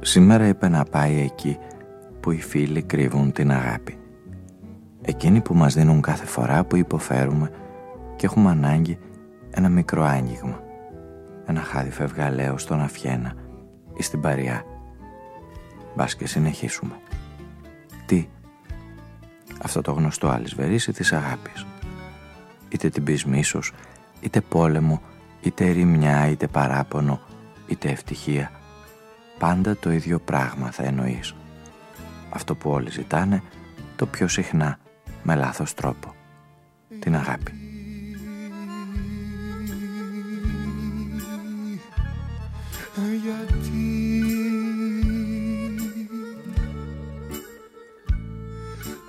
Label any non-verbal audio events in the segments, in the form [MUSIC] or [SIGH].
Σήμερα είπε να πάει εκεί που οι φίλοι κρύβουν την αγάπη. Εκείνοι που μας δίνουν κάθε φορά που υποφέρουμε και έχουμε ανάγκη ένα μικρό άγγιγμα. Ένα χάδι φευγαλαίο στον Αφιένα ή στην Παριά. Μπας και συνεχίσουμε. Τι; Αυτό το γνωστό αλυσβερίσι της αγάπης. Είτε την πεις μίσος, είτε πόλεμο, είτε ρημιά, είτε παράπονο, είτε ευτυχία πάντα το ίδιο πράγμα θα εννοείς. Αυτό που όλοι ζητάνε, το πιο συχνά, με λάθος τρόπο. Την αγάπη. Γιατί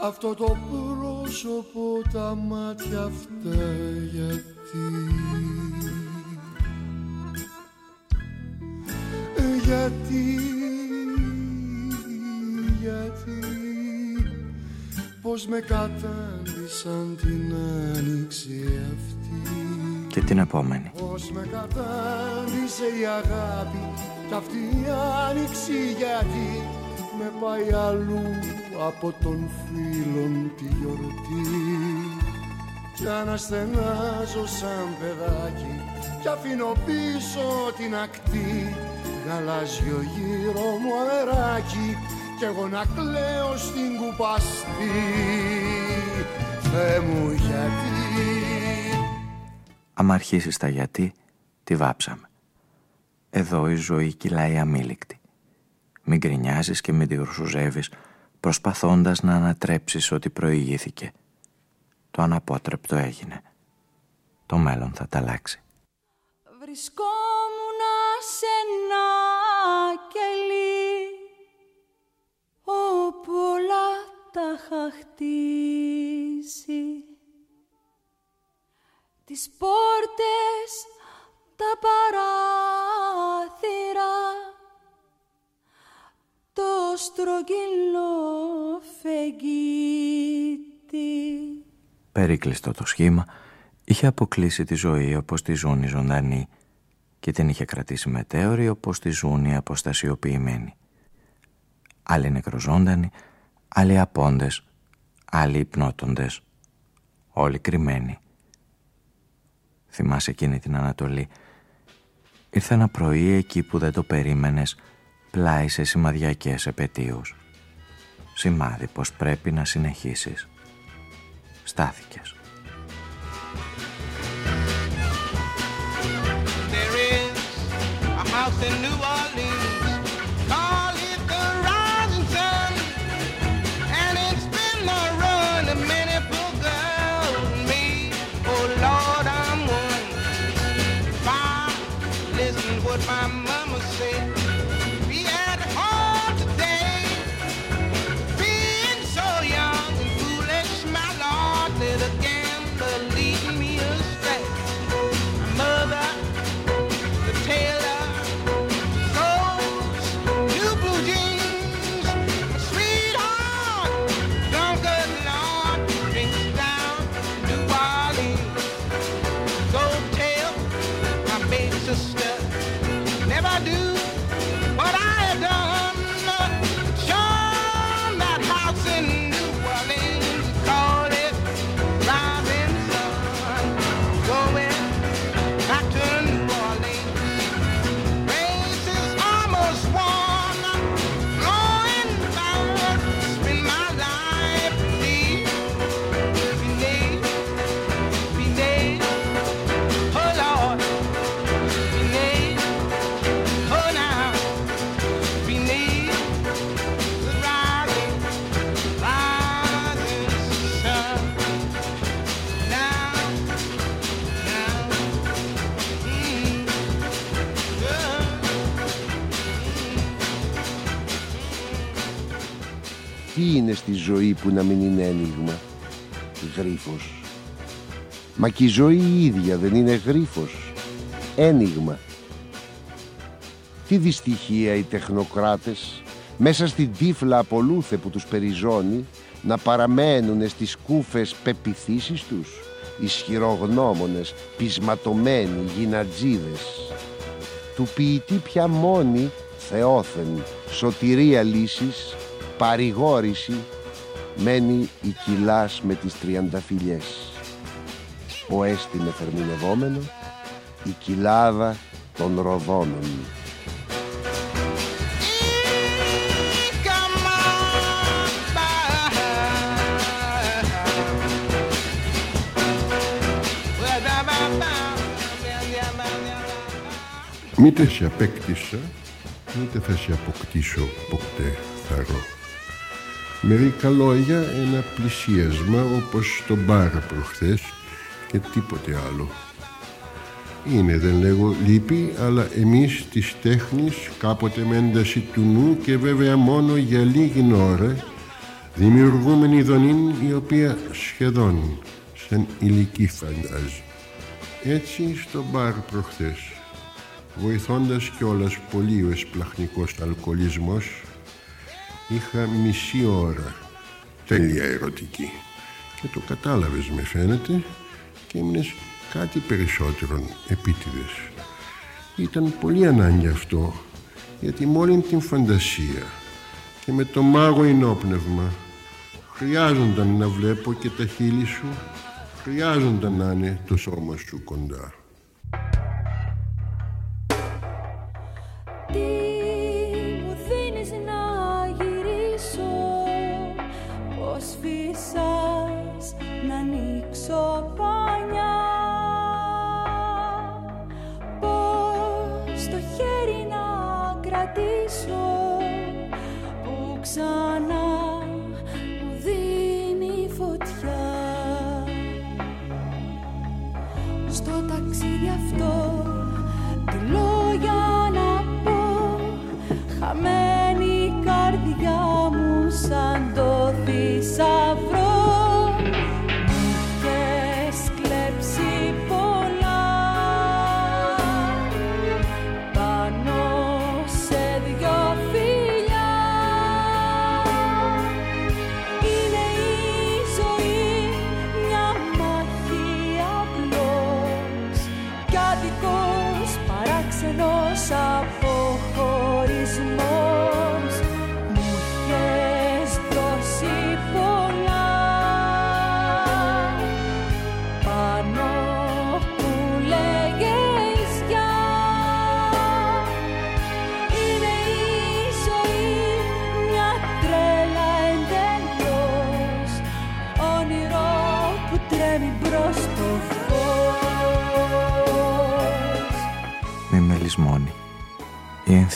αυτό το πρόσωπο τα μάτια αυτά γιατί; Γιατί, γιατί Πώς με κατάντησαν την άνοιξη αυτή. Και την επόμενη. Πώς με κατάντησε η αγάπη Κι αυτή η άνοιξη γιατί Με πάει αλλού από τον φίλον τη γιορτή. Κι αναστενάζω σαν παιδάκι Κι αφήνω πίσω την ακτή γαλάζιο γύρω μου αεράκι κι εγώ να κλαίω στην κουπαστή Θεέ μου γιατί; Άμα αρχίσεις τα γιατί, τη βάψαμε. Εδώ η ζωή κυλάει αμήλικτη. Μην γκρινιάζεις και μην τη γρουσουζεύεις προσπαθώντας να ανατρέψεις ό,τι προηγήθηκε. Το αναπότρεπτο έγινε. Το μέλλον θα τα αλλάξει. Βρισκόμουν σε ένα κελί όπου όλα τα είχα χτίσει. Τις πόρτες, τα παράθυρα το στρογγυλό φεγγίτι. Περίκλειστο το σχήμα είχε αποκλείσει τη ζωή όπως τη ζουν οι ζωντανοί και την είχε κρατήσει μετέωρη όπως τη ζουν οι αποστασιοποιημένοι. Άλλοι νεκροζώντανοι, άλλοι απόντες, άλλοι υπνώτοντες, όλοι κρυμμένοι. Θυμάσαι εκείνη την Ανατολή. Ήρθε ένα πρωί εκεί που δεν το περίμενες, πλάι σε σημαδιακές επαιτίους. Σημάδι πως πρέπει να συνεχίσεις. Στάθηκες. something new. Τι είναι στη ζωή που να μην είναι ένιγμα; Γρίφος. Μα και η ζωή η ίδια δεν είναι γρίφος. Ένιγμα. Τι δυστυχία οι τεχνοκράτες μέσα στην τύφλα απολούθε που τους περιζώνει να παραμένουν στις κούφες πεπιθήσεις τους ισχυρογνώμονες, πισματωμένοι γυνατζίδες του ποιητή πια μόνη θεόθεν σωτηρία λύσης παρηγόρηση μένει η κοιλάς με τις τριανταφυλιές ο έστιμε θερμινευόμενο η κοιλάδα των ροδόνων Μήτε σε απέκτησα, μήτε θα σε αποκτήσω ποτέ θαρώ. Μερικά λόγια, ένα πλησίασμα όπως στο μπαρ προχθές και τίποτε άλλο. Είναι, δεν λέγω λύπη, αλλά εμείς της τέχνης κάποτε με ένταση του νου και βέβαια μόνο για λίγη ώρα δημιουργούμε ειδονή η οποία σχεδόν σαν ηλική φαντάζει. Έτσι στο μπαρ προχθές βοηθώντας κιόλας πολύ ο εσπλαχνικός αλκοολισμός είχα μισή ώρα. Τέλεια ερωτική. Και το κατάλαβες με φαίνεται και έμεινες κάτι περισσότερον επίτηδες. Ήταν πολύ ανάγκη αυτό γιατί με την φαντασία και με το μάγο ενόπνευμα χρειάζονταν να βλέπω και τα χείλη σου χρειάζονταν να είναι το σώμα σου κοντά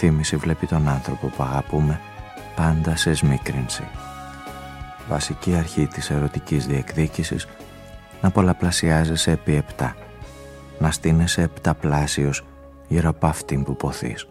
ενθύμηση βλέπει τον άνθρωπο που αγαπούμε πάντα σε σμίκρινση. Βασική αρχή της ερωτικής διεκδίκησης να πολλαπλασιάζεσαι επί επτά, να στείνεσαι επταπλάσιος γύρω από αυτήν που ποθείς.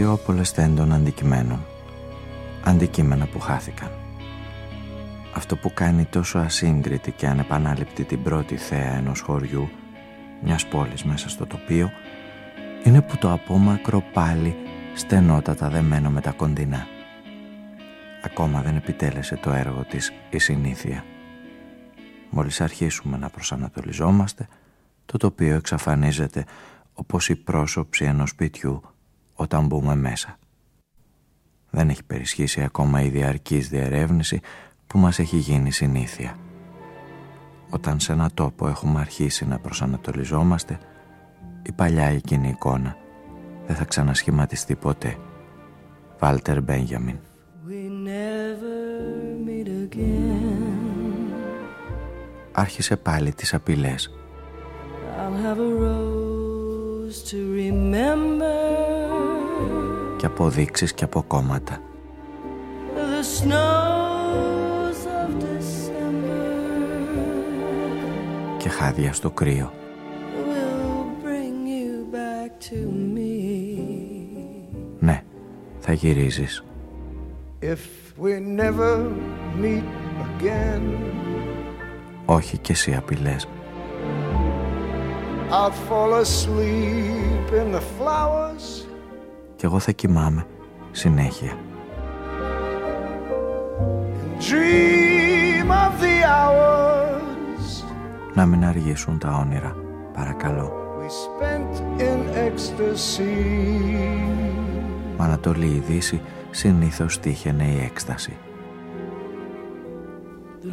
Γραφείο απολεσθέντων αντικειμένων. Αντικείμενα που χάθηκαν. Αυτό που κάνει τόσο ασύγκριτη και ανεπανάληπτη την πρώτη θέα ενός χωριού, μιας πόλης μέσα στο τοπίο, είναι που το απόμακρο πάλι στενότατα δεμένο με τα κοντινά. Ακόμα δεν επιτέλεσε το έργο της η συνήθεια. Μόλις αρχίσουμε να προσανατολιζόμαστε, το τοπίο εξαφανίζεται όπως η πρόσωψη ενός σπιτιού όταν μπούμε μέσα. Δεν έχει περισχύσει ακόμα η διαρκής διερεύνηση που μας έχει γίνει συνήθεια. Όταν σε ένα τόπο έχουμε αρχίσει να προσανατολιζόμαστε, η παλιά εκείνη εικόνα δεν θα ξανασχηματιστεί ποτέ. Βάλτερ Μπένιαμιν Άρχισε πάλι τις απειλές. Και αποδείξεις και από κόμματα. Και χάδια στο κρύο. Ναι, θα γυρίζεις. If we never meet again. Όχι και εσύ απειλές. I'll fall asleep in the flowers. Κι εγώ θα κοιμάμαι συνέχεια. Dream of the hours. Να μην αργήσουν τα όνειρα, παρακαλώ. We spent in ecstasy. Μα Ανατολή η Δύση συνήθως τύχαινε η έκσταση. Το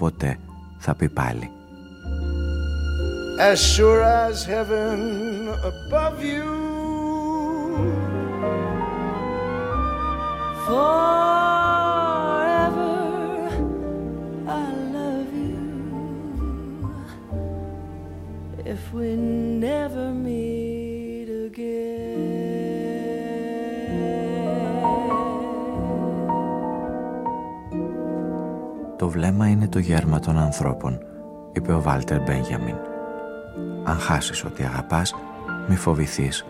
ποτέ θα πει πάλι. As sure as heaven above you Forever I love you If we never meet Βλέμμα είναι το γέρμα των ανθρώπων, είπε ο Βάλτερ Μπένιαμιν. Αν χάσεις ότι αγαπάς, μη φοβηθείς,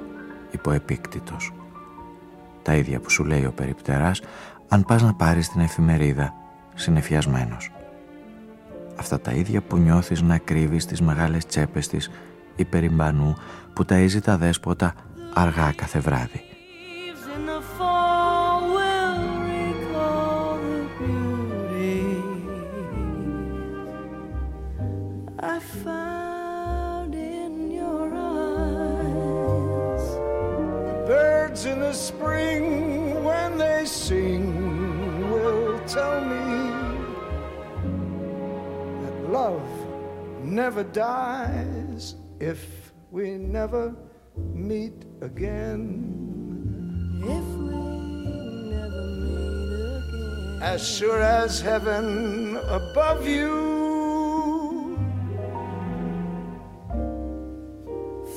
είπε ο επίκτητος. Τα ίδια που σου λέει ο περιπτεράς, αν πας να πάρεις την εφημερίδα, συνεφιασμένος. Αυτά τα ίδια που νιώθεις να κρύβεις τις μεγάλες τσέπες της υπερημπανού που ταΐζει τα δέσποτα αργά κάθε βράδυ. Never dies if we never meet again. If we never meet again. As sure as heaven above you.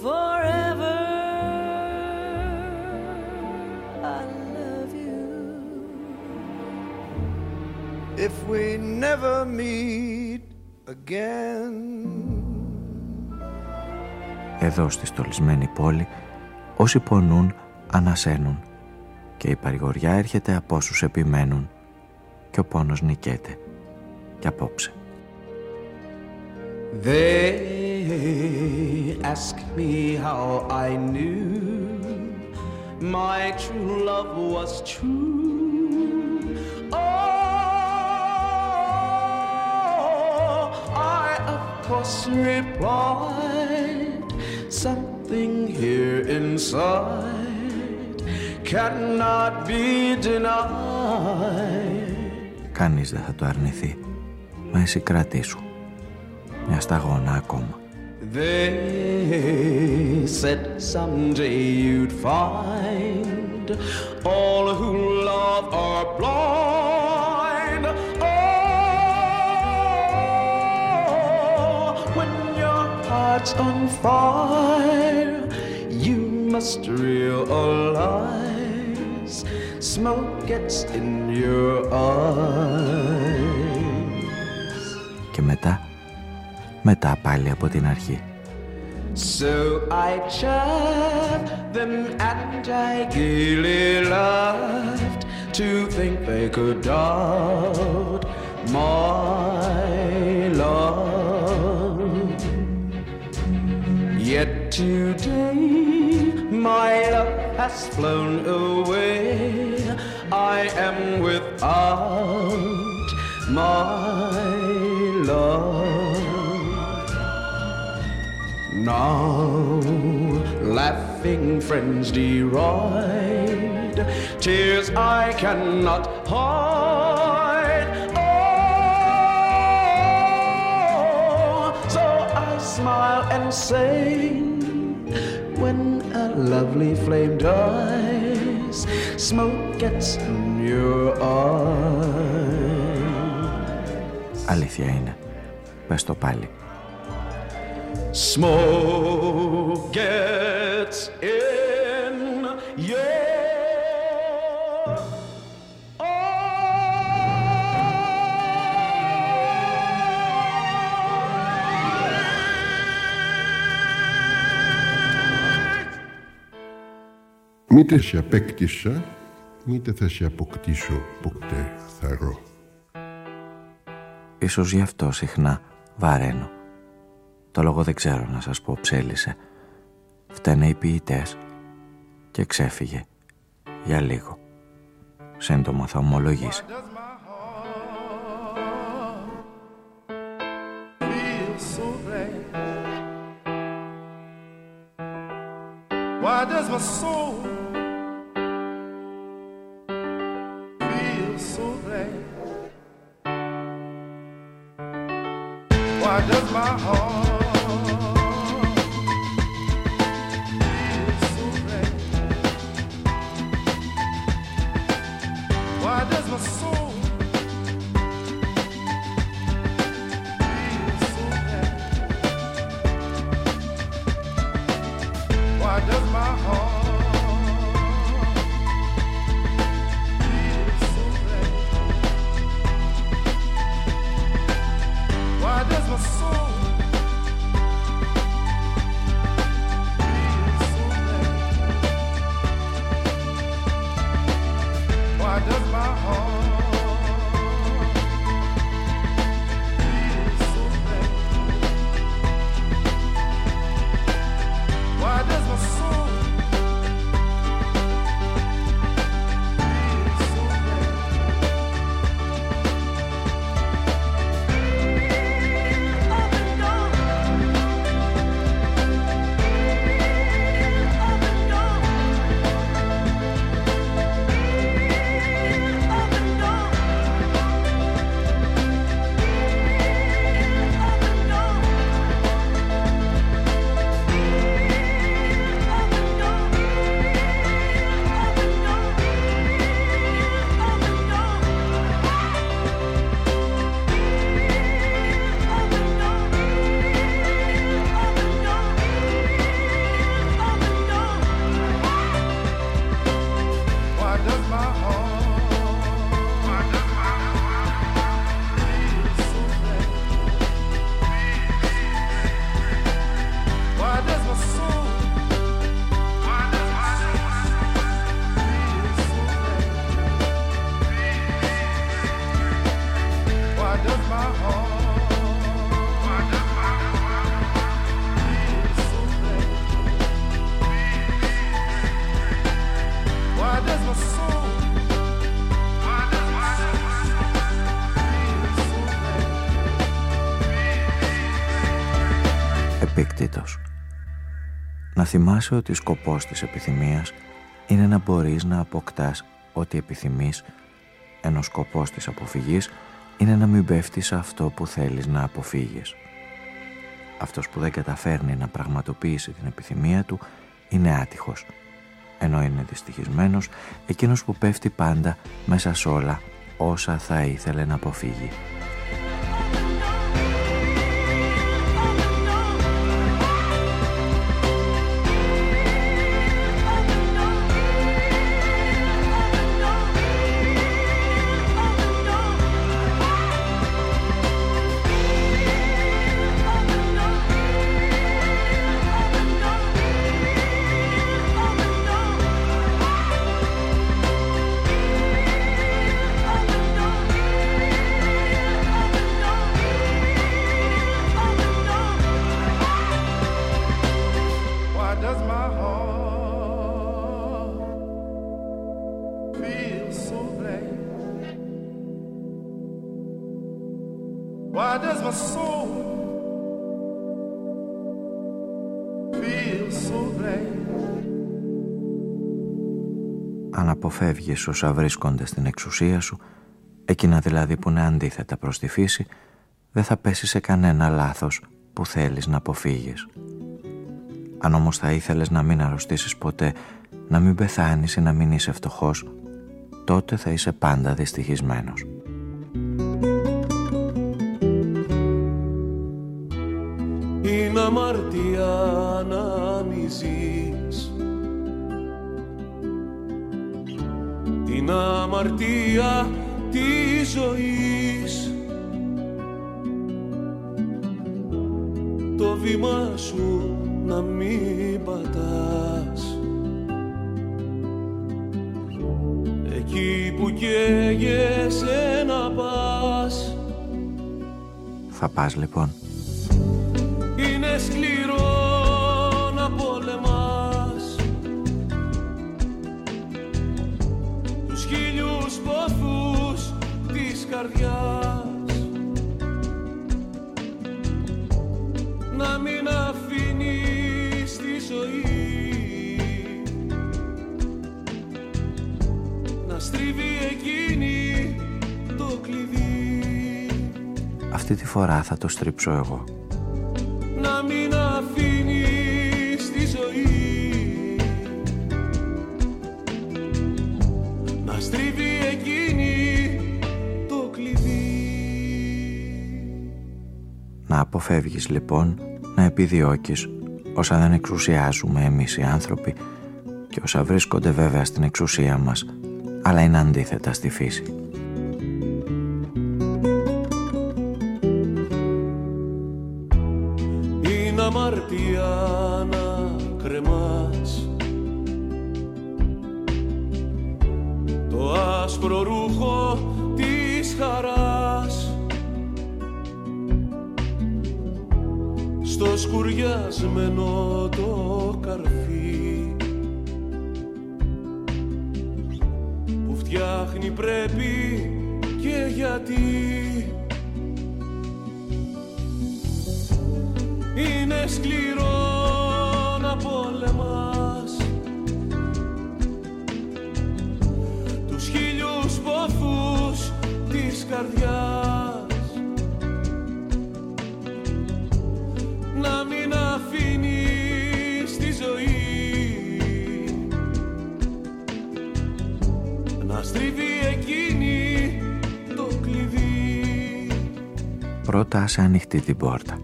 Forever If we never meet again. Εδώ στη στολισμένη πόλη όσοι πονούν ανασένουν και η παρηγοριά έρχεται από όσους επιμένουν και ο πόνος νικέται και απόψε. They ask me how I knew my true love was true. Of course replied something here inside cannot be denied. Κανείς δεν θα το αρνηθεί. Μα εσύ κρατήσου. Μια σταγόνα ακόμα. They said someday you'd find all who love are blind. heart's on fire, you must realize smoke gets in your eyes. Και μετά, μετά πάλι από την αρχή. So I chaffed them and I gaily laughed to think they could doubt my today my love has flown away. I am without my love. Now laughing friends deride tears I cannot hide. Oh, so I smile and say, when a lovely flame dies, smoke gets in your eyes. Αλήθεια είναι. Πες το πάλι. Smoke gets in Μήτε σε απέκτησα, μήτε θα σε αποκτήσω ποτέ θαρώ. Ίσως γι' αυτό συχνά βαραίνω. Το λόγο δεν ξέρω να σας πω ψέλισε. Φταίνε οι ποιητές και ξέφυγε για λίγο. Σύντομα θα ομολογήσει. Why does my soul So glad. Why does my heart? Θυμάσαι ότι σκοπός της επιθυμίας είναι να μπορείς να αποκτάς ό,τι επιθυμείς, ενώ σκοπός της αποφυγής είναι να μην πέφτεις σε αυτό που θέλεις να αποφύγεις. Αυτός που δεν καταφέρνει να πραγματοποιήσει την επιθυμία του είναι άτυχος. Ενώ είναι δυστυχισμένος εκείνος που πέφτει πάντα μέσα σε όλα όσα θα ήθελε να αποφύγει. Αν αποφεύγεις όσα βρίσκονται στην εξουσία σου, εκείνα δηλαδή που είναι αντίθετα προς τη φύση, δεν θα πέσει σε κανένα λάθος που θέλεις να αποφύγεις. Αν όμως θα ήθελες να μην αρρωστήσεις ποτέ, να μην πεθάνεις ή να μην είσαι φτωχός, τότε θα είσαι πάντα δυστυχισμένος. Είναι αμαρτία να μη ζεις Την αμαρτία της ζωής. Το βήμα σου να μην πατάς. Εκεί που καίγεσαι να πας. Θα πας λοιπόν. είναι σκληρό καρδιάς. Να μην αφήνεις τη ζωή. Να στρίβει εκείνη το κλειδί. Αυτή τη φορά θα το στρίψω εγώ. Να αποφεύγεις λοιπόν να επιδιώκεις όσα δεν εξουσιάζουμε εμείς οι άνθρωποι και όσα βρίσκονται βέβαια στην εξουσία μας αλλά είναι αντίθετα στη φύση. Σκουριασμένο το καρφί. Που φτιάχνει πρέπει και γιατί. Είναι σκληρό να πολεμάς. Τους χίλιους πόθους της καρδιάς Πρώτα άσε ανοιχτή την πόρτα.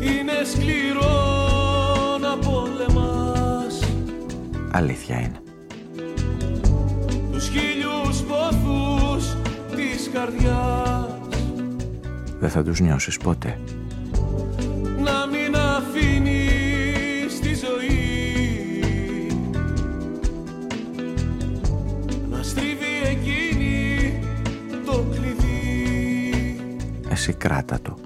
είναι σκληρό να πολεμάς Αλήθεια είναι. τους χίλιους πόθους της καρδιάς Δεν θα τους νιώσεις ποτέ. Κράτα το.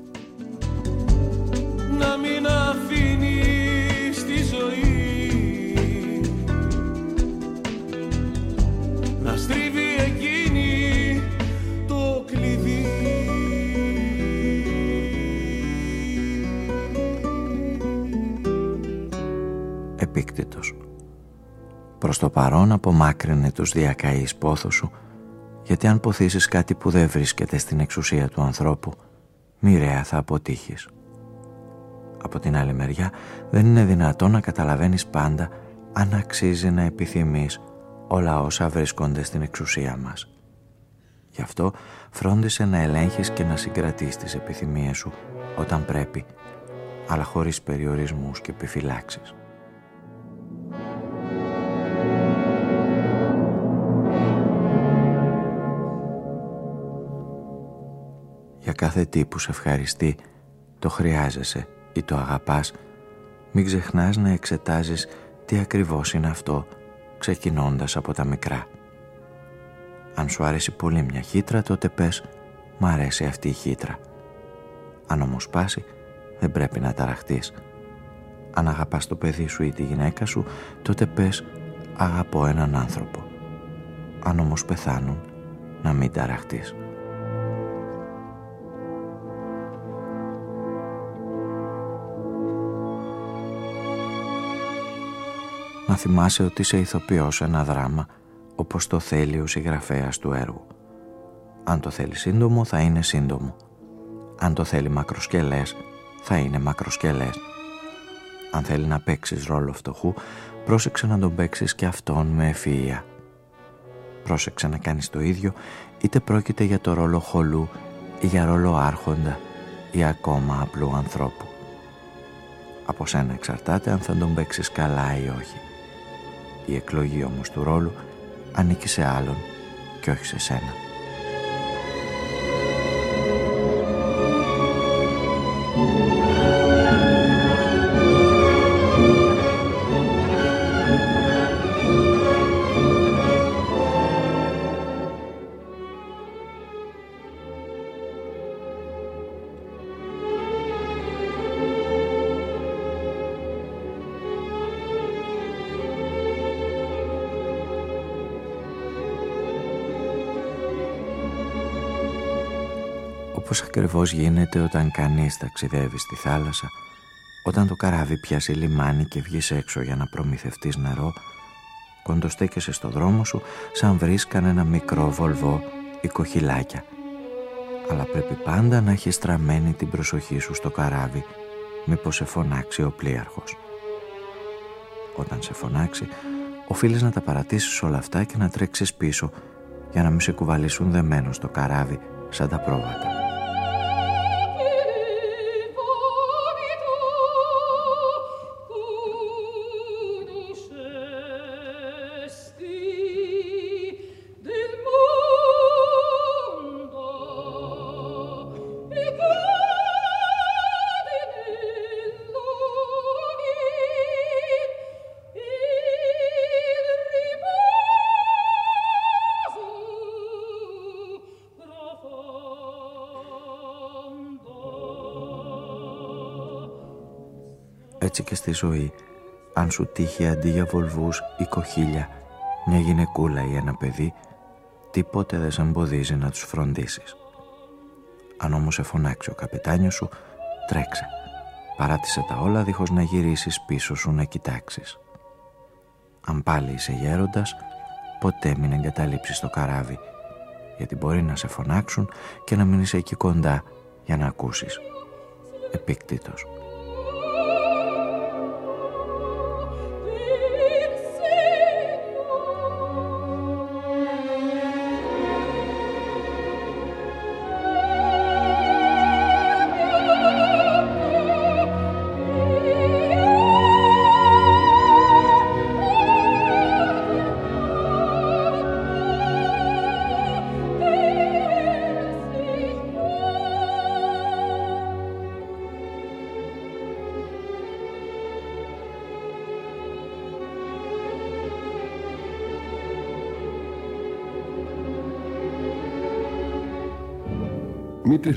να μην αφήνεις τη ζωή να στρίβει εκείνη το κλειδί Επίκτητος. Προς το παρόν απομάκρυνε τους διακαείς πόθους σου γιατί αν ποθήσεις κάτι που δεν βρίσκεται στην εξουσία του ανθρώπου μοιραία θα αποτύχεις. Από την άλλη μεριά δεν είναι δυνατό να καταλαβαίνεις πάντα αν αξίζει να επιθυμείς όλα όσα βρίσκονται στην εξουσία μας. Γι' αυτό φρόντισε να ελέγχεις και να συγκρατείς τις επιθυμίες σου όταν πρέπει, αλλά χωρίς περιορισμούς και επιφυλάξεις. Για κάθε τι που σε ευχαριστεί, το χρειάζεσαι ή το αγαπάς, μην ξεχνάς να εξετάζεις τι ακριβώς είναι αυτό, ξεκινώντας από τα μικρά. Αν σου αρέσει πολύ μια χύτρα, τότε πες «Μ' αρέσει αυτή η χύτρα». Αν όμως πάσει, δεν πρέπει να ταραχτείς. Αν αγαπάς το παιδί σου ή τη γυναίκα σου, τότε πες «Αγαπώ έναν άνθρωπο». Αν όμως πεθάνουν, να μην ταραχτείς. Να θυμάσαι ότι είσαι ηθοποιός σε ένα δράμα όπως το θέλει ο συγγραφέας του έργου. Αν το θέλεις σύντομο θα είναι σύντομο. Αν το θέλει μακροσκελές θα είναι μακροσκελές. Αν θέλει να παίξεις ρόλο φτωχού, πρόσεξε να τον παίξεις και αυτόν με ευφυΐα. Πρόσεξε να κάνεις το ίδιο, είτε πρόκειται για το ρόλο χολού ή για ρόλο άρχοντα ή ακόμα απλού ανθρώπου. Από σένα εξαρτάται αν θα τον παίξεις καλά ή όχι. Η εκλογή όμως του ρόλου ανήκει σε άλλον και όχι σε σένα. Όπως ακριβώς γίνεται όταν κανείς ταξιδεύει στη θάλασσα, όταν το καράβι πιάσει λιμάνι και βγεις έξω για να προμηθευτείς νερό, κοντοστέκεσαι στο δρόμο σου σαν βρεις κανένα μικρό βολβό ή κοχυλάκια. Αλλά πρέπει πάντα να έχεις στραμμένη την προσοχή σου στο καράβι, μήπως σε φωνάξει ο πλοίαρχος. Όταν σε φωνάξει, οφείλεις να τα παρατήσεις όλα αυτά και να τρέξεις πίσω για να μην σε κουβαλήσουν δεμένος στο καράβι σαν τα πρόβατα. Έτσι και στη ζωή, αν σου τύχει αντί για βολβούς ή κοχύλια, μια γυναικούλα ή ένα παιδί, τίποτε δεν σε εμποδίζει να τους φροντίσεις. Αν όμως σε φωνάξει ο καπετάνιος σου, τρέξε. Παράτησε τα όλα δίχως να γυρίσεις πίσω σου να κοιτάξεις. Αν πάλι είσαι γέροντας, ποτέ μην εγκαταλείψεις το καράβι, γιατί μπορεί να σε φωνάξουν και να μείνεις εκεί κοντά για να ακούσεις. Επίκτητος.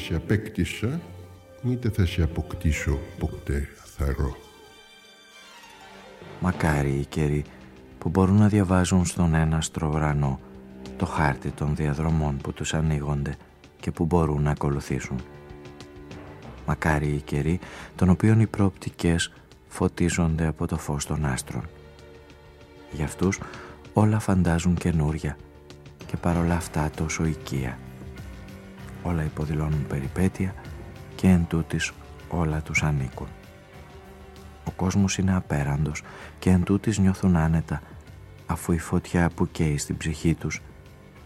Μήτε σε απέκτησα, μήτε θα σε αποκτήσω ποτέ θαρώ. Μακάρι οι καιροί που μπορούν να διαβάζουν στον ένα ουρανό το χάρτη των διαδρομών που τους ανοίγονται και που μπορούν να ακολουθήσουν. Μακάρι οι καιροί των οποίων οι προοπτικές φωτίζονται από το φως των άστρων. Για αυτούς όλα φαντάζουν καινούρια και παρόλα αυτά τόσο οικία. Όλα υποδηλώνουν περιπέτεια και εν τούτης όλα τους ανήκουν. Ο κόσμος είναι απέραντος και εν τούτης νιώθουν άνετα αφού η φωτιά που καίει στην ψυχή τους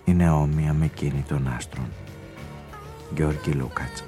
είναι όμοια με εκείνη των άστρων. Γιώργη Λούκατς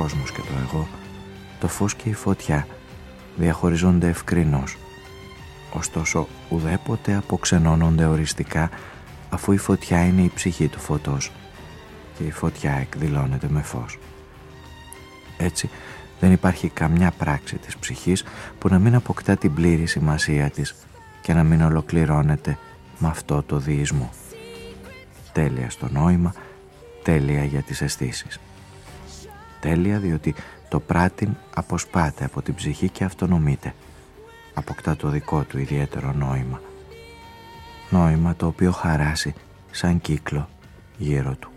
κόσμος και το εγώ, το φως και η φωτιά διαχωριζόνται ευκρινώς. Ωστόσο, ουδέποτε αποξενώνονται οριστικά αφού η φωτιά είναι η ψυχή του φωτός και η φωτιά εκδηλώνεται με φως. Έτσι, δεν υπάρχει καμιά πράξη της ψυχής που να μην αποκτά την πλήρη σημασία της και να μην ολοκληρώνεται με αυτό το διεισμό. Τέλεια στο νόημα, τέλεια για τις αισθήσεις. Τέλεια διότι το πράτην αποσπάται από την ψυχή και αυτονομείται. Αποκτά το δικό του ιδιαίτερο νόημα. Νόημα το οποίο χαράσει σαν κύκλο γύρω του.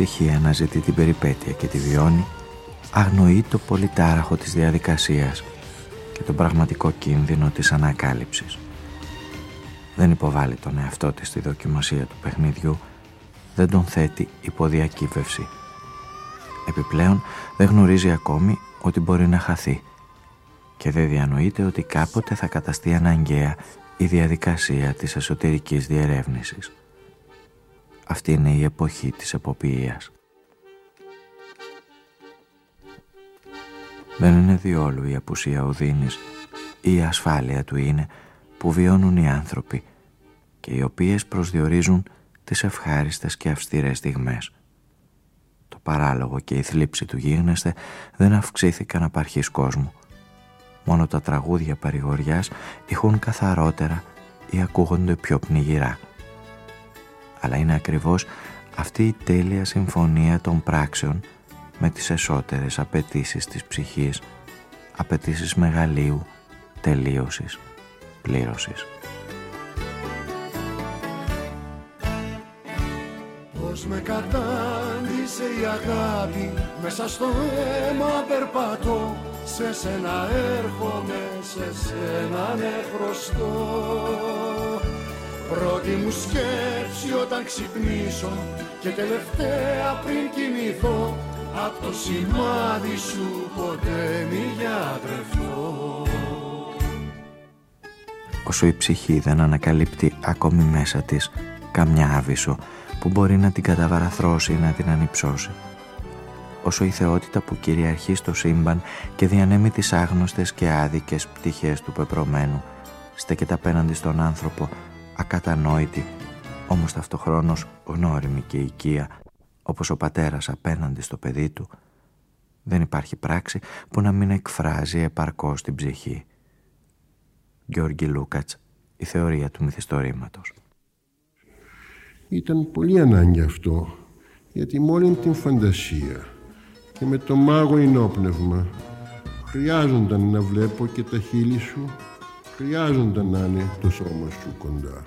Όταν η ψυχή αναζητεί την περιπέτεια και τη βιώνει, αγνοεί το πολυτάραχο της διαδικασίας και τον πραγματικό κίνδυνο της ανακάλυψης. Δεν υποβάλλει τον εαυτό της στη δοκιμασία του παιχνιδιού, δεν τον θέτει υποδιακύβευση. Επιπλέον δεν γνωρίζει ακόμη ότι μπορεί να χαθεί και δεν διανοείται ότι κάποτε θα καταστεί αναγκαία η διαδικασία της εσωτερικής διερεύνησης. Αυτή είναι η εποχή της εποποιίας. Δεν είναι διόλου η απουσία οδύνης ή η ασφάλεια του είναι που βιώνουν οι άνθρωποι και οι οποίες προσδιορίζουν τις ευχάριστες και αυστηρές στιγμές. Το παράλογο και η θλίψη του γίγνεσθε δεν αυξήθηκαν απαρχής κόσμου. Μόνο τα τραγούδια παρηγοριάς ηχούν καθαρότερα ή ακούγονται πιο πνιγυρά. Αλλά είναι ακριβώς αυτή η τέλεια συμφωνία των πράξεων με τις εσωτερες απαιτήσεις της ψυχής, απαιτήσεις μεγαλείου τελείωσης, πλήρωσης. Πώς με κατάντησε η αγάπη Μέσα στο αίμα περπατώ Σε σένα έρχομαι, σε σένα ναι χρωστώ Πρώτη μου σκέψη όταν ξυπνήσω Και τελευταία πριν κοιμηθώ Απ' το σημάδι σου ποτέ μη γιατρευτώ όσο η ψυχή δεν ανακαλύπτει ακόμη μέσα της καμιά άβυσο που μπορεί να την καταβαραθρώσει ή να την ανυψώσει. Όσο η θεότητα που κυριαρχεί στο σύμπαν και διανέμει τις άγνωστες και άδικες πτυχές του πεπρωμένου στέκεται απέναντι στον άνθρωπο ακατανόητη όμως ταυτοχρόνως γνώριμη και οικία όπως ο πατέρας απέναντι στο παιδί του δεν υπάρχει πράξη που να μην εκφράζει επαρκώς την ψυχή. Γιώργη Λούκατς, η θεωρία του μυθιστορήματος. Ήταν πολύ ανάγκη αυτό, γιατί με όλη την φαντασία και με το μάγο ενόπνευμα χρειάζονταν να βλέπω και τα χείλη σου, χρειάζονταν να είναι το σώμα σου κοντά.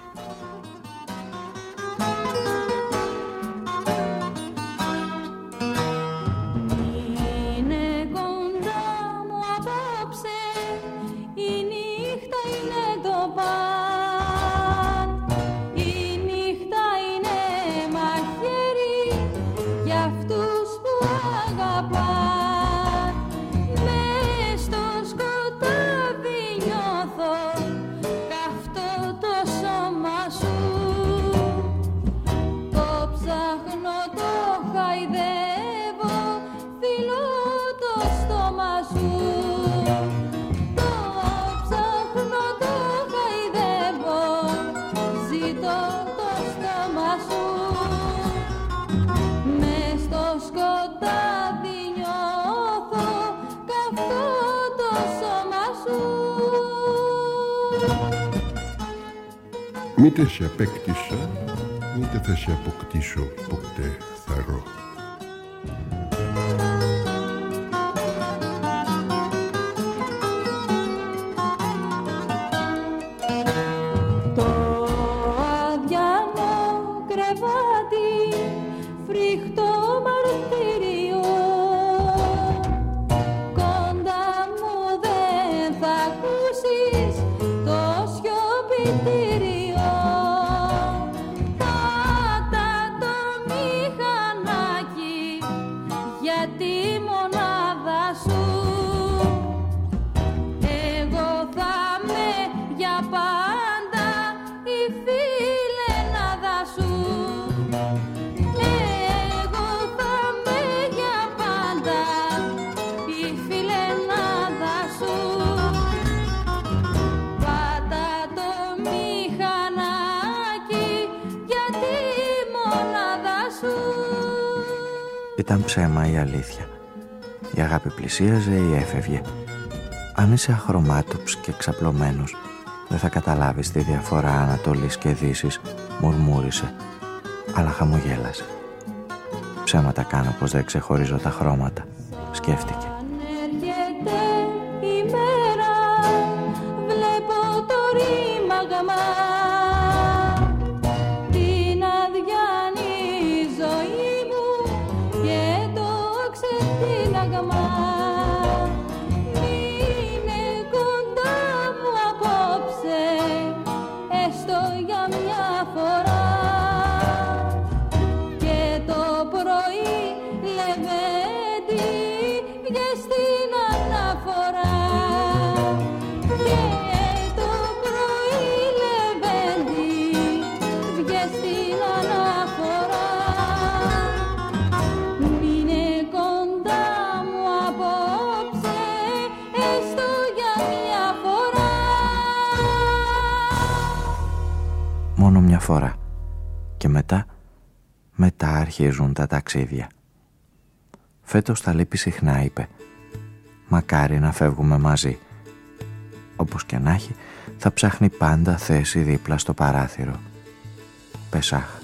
Μήτε σε απέκτησα, μήτε θα σε αποκτήσω ποτέ θαρώ. Πλησίαζε ή έφευγε. Αν είσαι αχρωμάτοψ και ξαπλωμένος, δεν θα καταλάβεις τη διαφορά Ανατολής και Δύσης, μουρμούρισε, αλλά χαμογέλασε. Ψέματα κάνω πως δεν ξεχωρίζω τα χρώματα, σκέφτηκε. Αρχίζουν τα ταξίδια. Φέτος θα λείπει συχνά, είπε. Μακάρι να φεύγουμε μαζί. Όπως και να έχει, θα ψάχνει πάντα θέση δίπλα στο παράθυρο. Πεσάχ.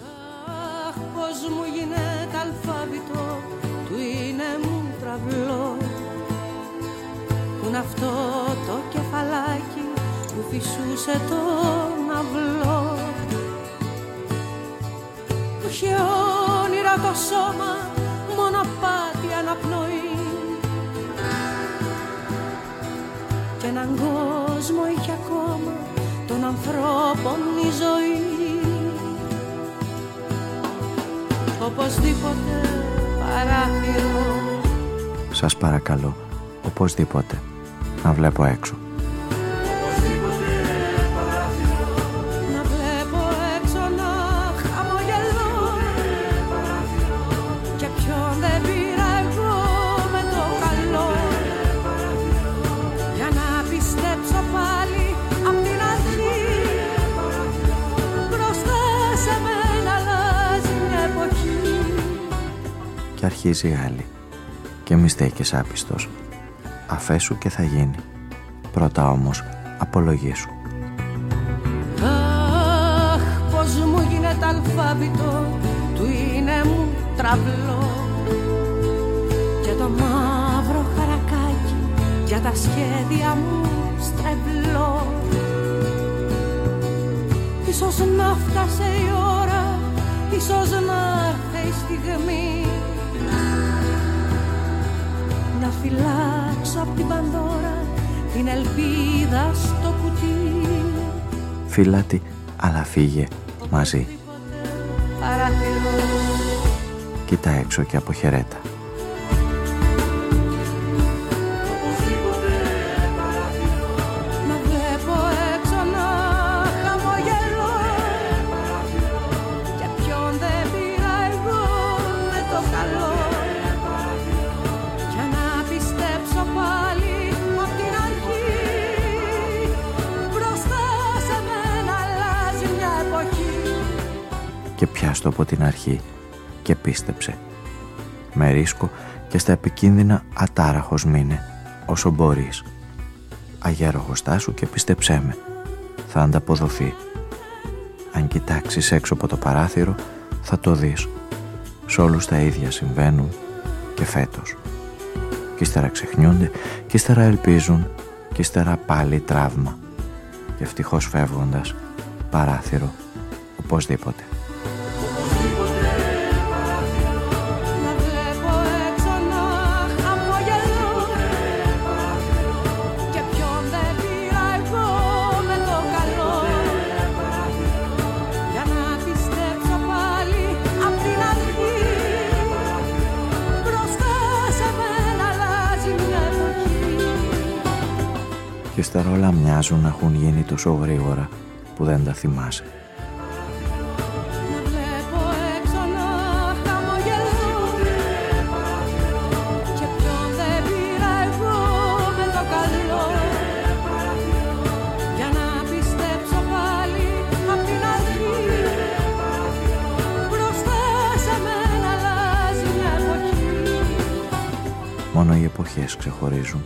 Έναν κόσμο είχε ακόμα των ανθρώπων η ζωή οπωσδήποτε παράθυρο Σας παρακαλώ, οπωσδήποτε, να βλέπω έξω. Αρχίζει η άλλη. Και μη στέκεις άπιστος. Αφέσου και θα γίνει. Πρώτα όμως, απολογήσου. Αχ, πως μου γίνεται αλφάβητο του είναι μου τραυλό και το μαύρο χαρακάκι για τα σχέδια μου στρεβλό Ίσως να φτάσε η ώρα, ίσως να έρθει η στιγμή να φυλάξω απ' την πανδώρα την ελπίδα στο κουτί Φίλατη, αλλά φύγε μαζί. παράθυρο Κοίτα έξω και αποχαιρέτα. Από την αρχή και πίστεψε. Με ρίσκο και στα επικίνδυνα ατάραχος μείνε όσο μπορείς. Αγέροχος σου και πίστεψέ με. Θα ανταποδοθεί. Αν κοιτάξεις έξω από το παράθυρο θα το δεις. Σ' όλους τα ίδια συμβαίνουν και φέτος. Κι ύστερα ξεχνιούνται κι ύστερα ελπίζουν κι ύστερα πάλι τραύμα. Και ευτυχώς φεύγοντας παράθυρο οπωσδήποτε. Και ύστερα όλα μοιάζουν να έχουν γίνει τόσο γρήγορα που δεν τα θυμάσαι. Να βλέπω έξω να χαμογελώ Και ποιον δεν πήρα εγώ με το καλό Για να πιστέψω πάλι απ' την αρχή Μπροστά σε μένα αλλάζει μια εποχή Μόνο οι εποχές ξεχωρίζουν.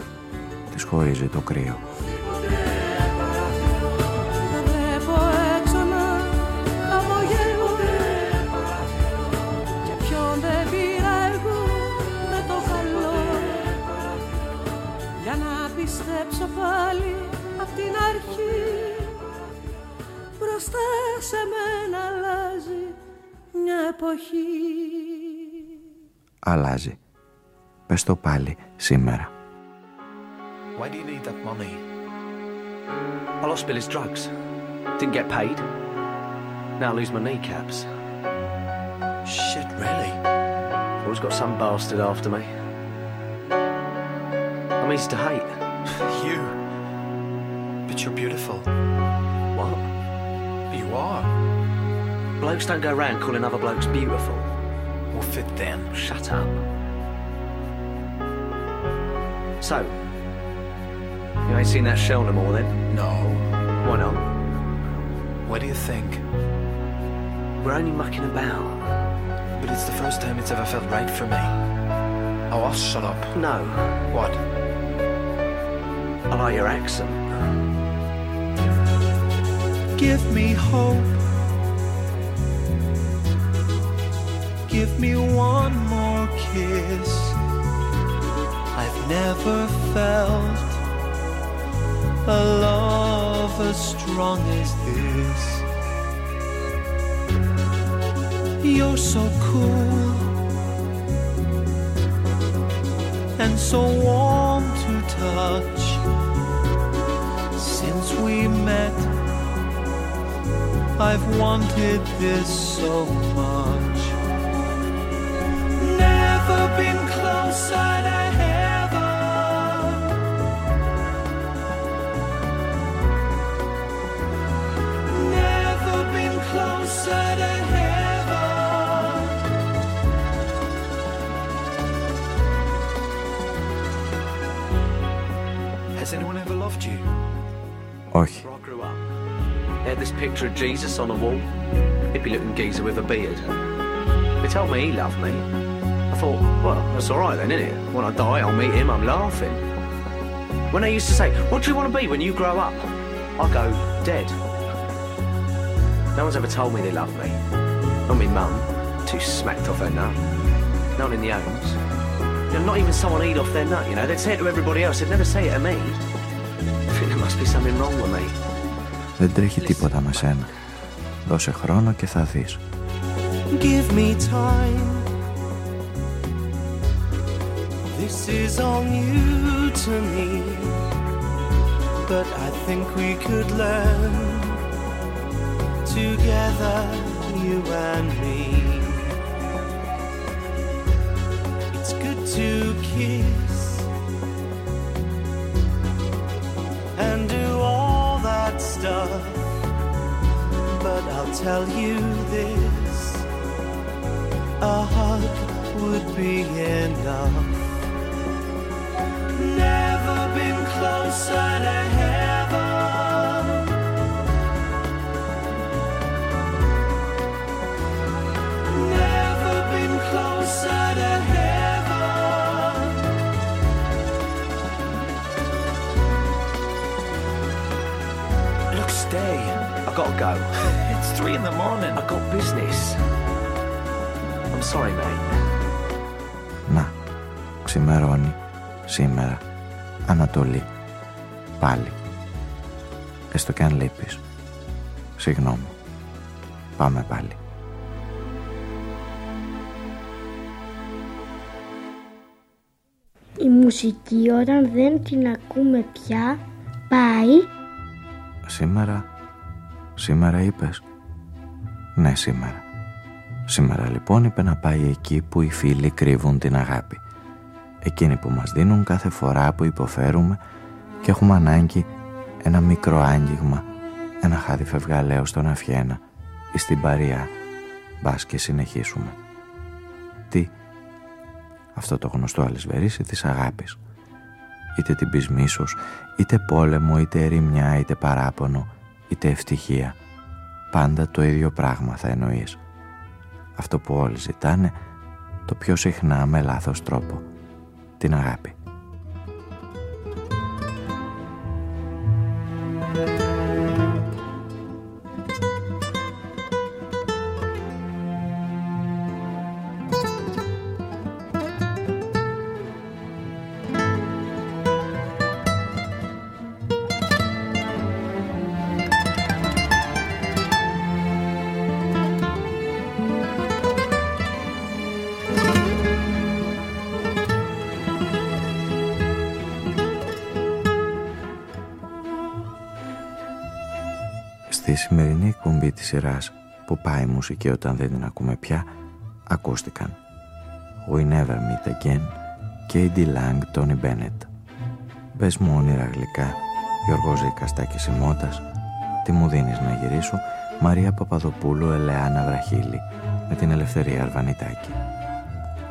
Τις χωρίζει το κρύο. Πες το πάλι σήμερα. Why do you need that money? I lost Billy's drugs. Didn't get paid. Now I lose my kneecaps. Shit, really? Always got some bastard after me. I'm easy to hate. [LAUGHS] You. But you're beautiful. What? You are. Blokes don't go around calling other blokes beautiful. Well, fit them. Shut up. So, you ain't seen that shell no more then? No. Why not? What do you think? We're only mucking about. But it's the first time it's ever felt right for me. Oh, I'll shut up. No, What? I like your accent. Give me hope. Give me one more kiss. Never felt a love love as strong as this. You're so cool and so warm to touch. Since we met, I've wanted this so much. Never been closer this picture of Jesus on the wall. Hippie looking geezer with a beard. They told me he loved me. I thought, well, that's all right then, isn't it? When I die, I'll meet him. I'm laughing. When they used to say, "What do you want to be when you grow up?" I go, "Dead." No one's ever told me they love me. Not me mum, too smacked off her nut. No one in the homes. You know, not even someone eat off their nut. You know, they'd say it to everybody else. They'd never say it to me. I think there must be something wrong with me. Δεν τρέχει τίποτα με σένα. Δώσε χρόνο και θα δεις. Give me time. This is all new to me, but I think we could learn together, you and me. It's good to kiss that stuff, but I'll tell you this a hug would be enough. Never been closer to heaven. I gotta go. [LAUGHS] It's three in the morning. I got business. I'm sorry, mate. Να, ξημερώνει σήμερα Ανατολή πάλι έστω και αν λείπεις συγγνώμη πάμε πάλι Η μουσική όταν δεν την ακούμε πια πάει σήμερα σήμερα είπες ναι σήμερα σήμερα λοιπόν είπε να πάει εκεί που οι φίλοι κρύβουν την αγάπη εκείνοι που μας δίνουν κάθε φορά που υποφέρουμε και έχουμε ανάγκη ένα μικρό άγγιγμα, ένα χάδι φευγαλαίο στον Αφιένα ή στην Παρία, μπας και συνεχίσουμε. Τι, αυτό το γνωστό αλυσβερίσι της αγάπης. Είτε την πεις μίσος, είτε πόλεμο, είτε ερημιά, είτε παράπονο, είτε ευτυχία. Πάντα το ίδιο πράγμα θα εννοείς. Αυτό που όλοι ζητάνε, το πιο συχνά με λάθος τρόπο. Την αγάπη. Πάει η μουσική όταν δεν την ακούμε πια. Ακούστηκαν We Never Meet Again K.D. Lang, Tony Bennett Πες μου όνειρα γλυκά Γιώργος Ζήκα, Τάκης Σιμώτας. Τι μου δίνεις να γυρίσω; Μαρία Παπαδοπούλου, Ελεάνα Βραχίλη με την Ελευθερία Αρβανιτάκη.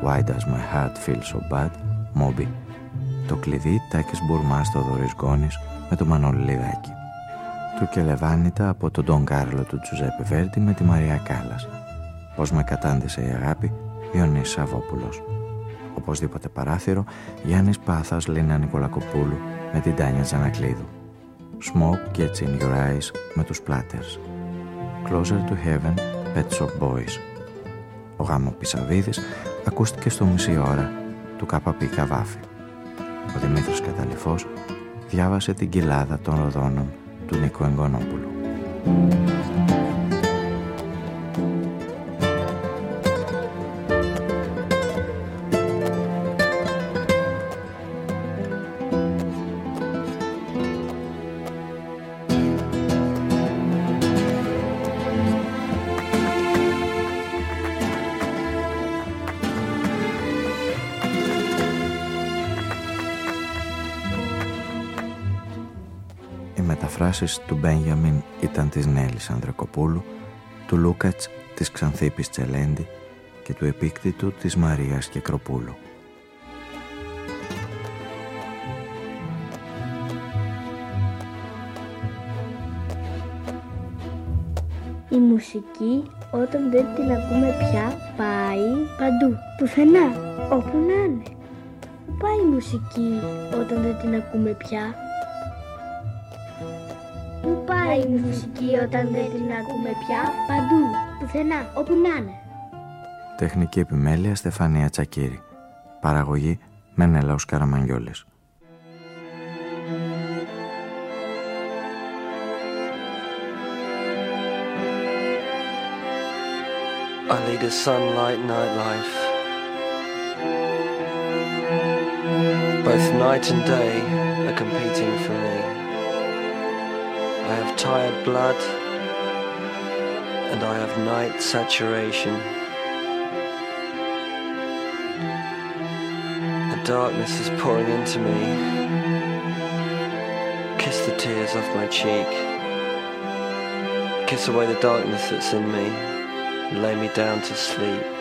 Why Does My Heart Feel So Bad Moby Το κλειδί Τάκης Μπουρμάς Θοδωρής Γκόνης με το Μανώλη Λιδάκη του και Λεβάνιτα από τον Τον Κάρλο του Τζουζέπε Βέρντι με τη Μαρία Κάλλας. Πώς με κατάντησε η αγάπη, Ιωνής Σαββόπουλος. Οπωσδήποτε παράθυρο, Γιάννης Πάθας, Λίνα Νικολακοπούλου με την Τάνια Τζανακλείδου. Smoke Gets In Your Eyes με τους Platters. Closer to Heaven, Pet Shop Boys. Ο γάμος Πισαβίδης ακούστηκε στο μισή ώρα του ΚΠ Καβάφη. Ο Δημήτρης Καταληφός διάβασε την κοιλάδα των Ροδόνων του του Νίκου Εγκονόπουλου. Μεταφράσεις του Μπένιαμιν ήταν της Νέλης Ανδρακοπούλου, του Λούκατς της Ξανθήπης Τσελέντη και του επίκτητου της Μαρίας Κεκροπούλου. Η μουσική όταν δεν την ακούμε πια πάει παντού, πουθενά, όπου να είναι. Πού πάει η μουσική όταν δεν την ακούμε πια. Πού πάει η μουσική όταν δεν την ακούμε πια παντού, πουθενά, όπου να είναι. Τεχνική επιμέλεια Στεφανία Τσακύρη. Παραγωγή Μενέλαος Καραμαγγιόλης. I lead a sunlight nightlife. Both night and day are competing for me. I have tired blood and I have night saturation. The darkness is pouring into me. Kiss the tears off my cheek. Kiss away the darkness that's in me. Lay me down to sleep.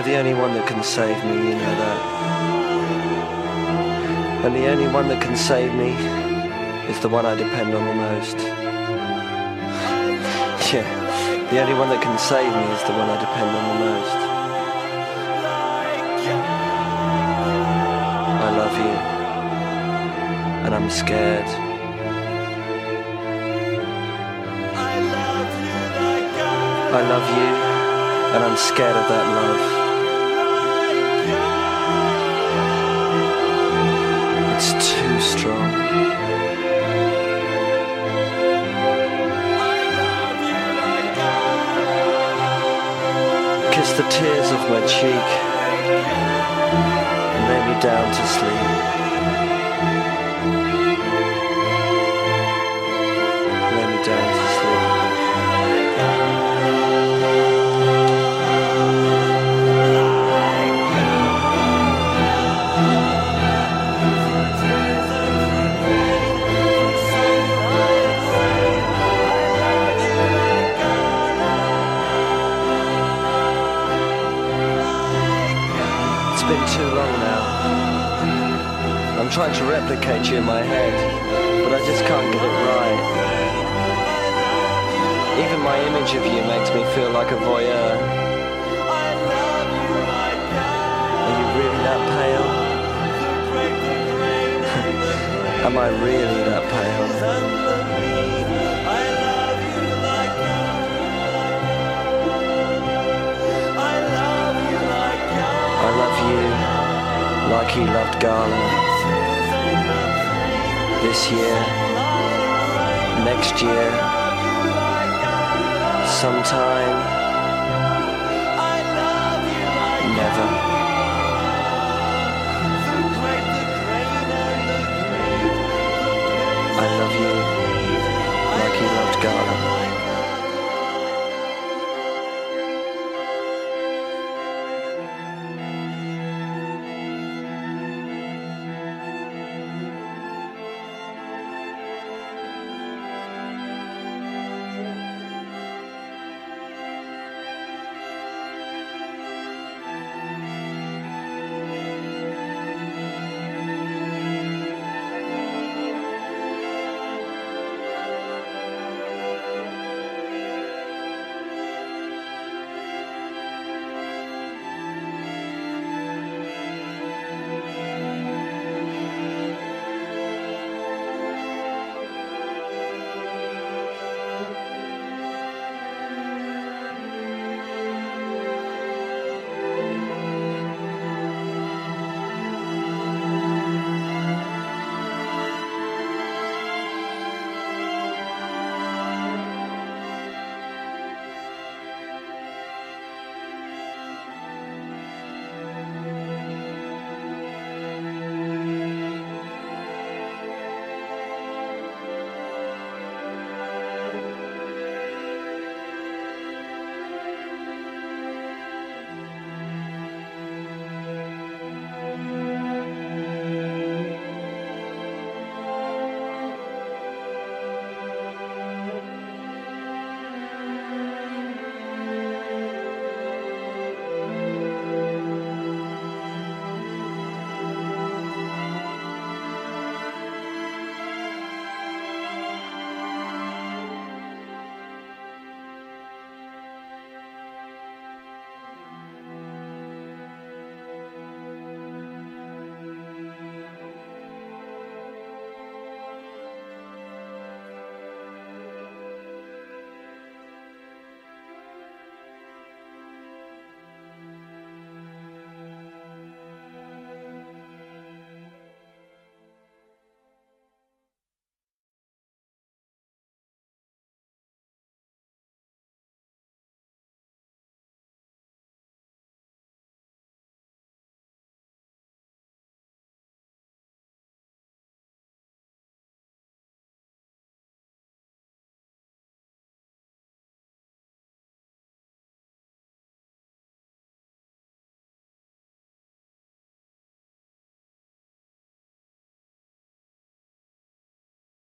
You're the only one that can save me, you know that. And the only one that can save me is the one I depend on the most. Yeah, the only one that can save me is the one I depend on the most. I love you, and I'm scared. I love you, and I'm scared of that love. The tears off my cheek and lay me down to sleep. Been too long now. I'm trying to replicate you in my head, but I just can't get it right. Even my image of you makes me feel like a voyeur. Are you really that pale? [LAUGHS] Am I really that pale? Like he loved Gala. This year, next year, sometime,